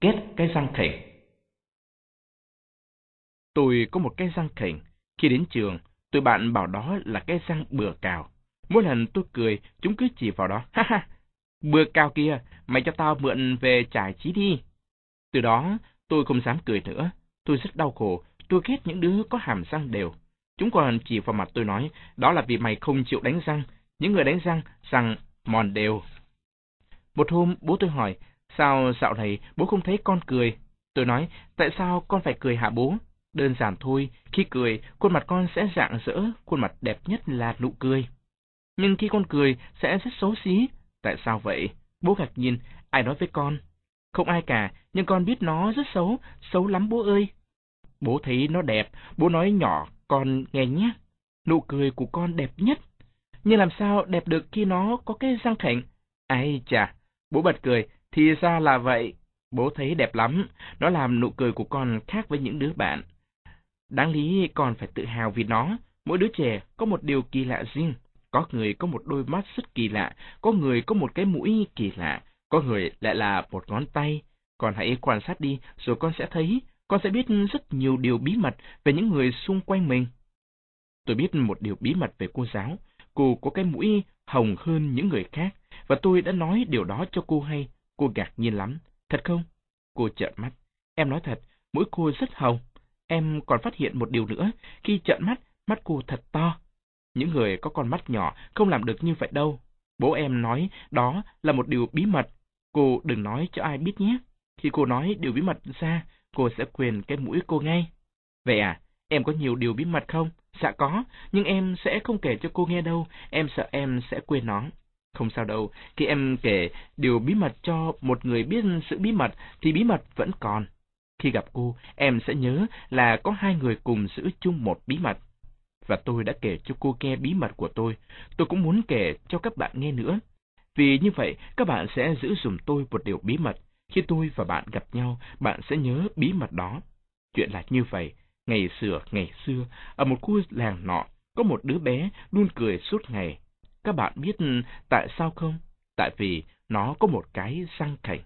kết cái răng khểnh. Tôi có một cái răng khểnh. Khi đến trường, tôi bạn bảo đó là cái răng bừa cào. Mỗi lần tôi cười, chúng cứ chỉ vào đó. Ha ha, bừa cào kia, mày cho tao mượn về trải trí đi. Từ đó, tôi không dám cười nữa. Tôi rất đau khổ, tôi ghét những đứa có hàm răng đều. Chúng còn chỉ vào mặt tôi nói, đó là vì mày không chịu đánh răng. Những người đánh răng, răng mòn đều. Một hôm, bố tôi hỏi, sao dạo này bố không thấy con cười? Tôi nói, tại sao con phải cười hả bố? Đơn giản thôi, khi cười, khuôn mặt con sẽ rạng rỡ, khuôn mặt đẹp nhất là nụ cười. Nhưng khi con cười, sẽ rất xấu xí. Tại sao vậy? Bố ngạc nhiên, ai nói với con? Không ai cả, nhưng con biết nó rất xấu, xấu lắm bố ơi. Bố thấy nó đẹp, bố nói nhỏ, con nghe nhé. Nụ cười của con đẹp nhất. Nhưng làm sao đẹp được khi nó có cái răng khảnh? Ai chà, bố bật cười, thì ra là vậy. Bố thấy đẹp lắm, nó làm nụ cười của con khác với những đứa bạn. Đáng lý con phải tự hào vì nó, mỗi đứa trẻ có một điều kỳ lạ riêng. Có người có một đôi mắt rất kỳ lạ, có người có một cái mũi kỳ lạ, có người lại là một ngón tay. Con hãy quan sát đi, rồi con sẽ thấy, con sẽ biết rất nhiều điều bí mật về những người xung quanh mình. Tôi biết một điều bí mật về cô giáo. Cô có cái mũi hồng hơn những người khác, và tôi đã nói điều đó cho cô hay. Cô ngạc nhiên lắm. Thật không? Cô trợn mắt. Em nói thật, mũi cô rất hồng. Em còn phát hiện một điều nữa, khi trợn mắt, mắt cô thật to. Những người có con mắt nhỏ không làm được như vậy đâu. Bố em nói đó là một điều bí mật. Cô đừng nói cho ai biết nhé. Khi cô nói điều bí mật ra, cô sẽ quyền cái mũi cô ngay. Vậy à, em có nhiều điều bí mật không? Dạ có, nhưng em sẽ không kể cho cô nghe đâu, em sợ em sẽ quên nó. Không sao đâu, khi em kể điều bí mật cho một người biết sự bí mật thì bí mật vẫn còn. Khi gặp cô, em sẽ nhớ là có hai người cùng giữ chung một bí mật. Và tôi đã kể cho cô nghe bí mật của tôi. Tôi cũng muốn kể cho các bạn nghe nữa. Vì như vậy, các bạn sẽ giữ dùm tôi một điều bí mật. Khi tôi và bạn gặp nhau, bạn sẽ nhớ bí mật đó. Chuyện là như vậy. Ngày xưa, ngày xưa, ở một khu làng nọ, có một đứa bé luôn cười suốt ngày. Các bạn biết ừ, tại sao không? Tại vì nó có một cái răng cảnh.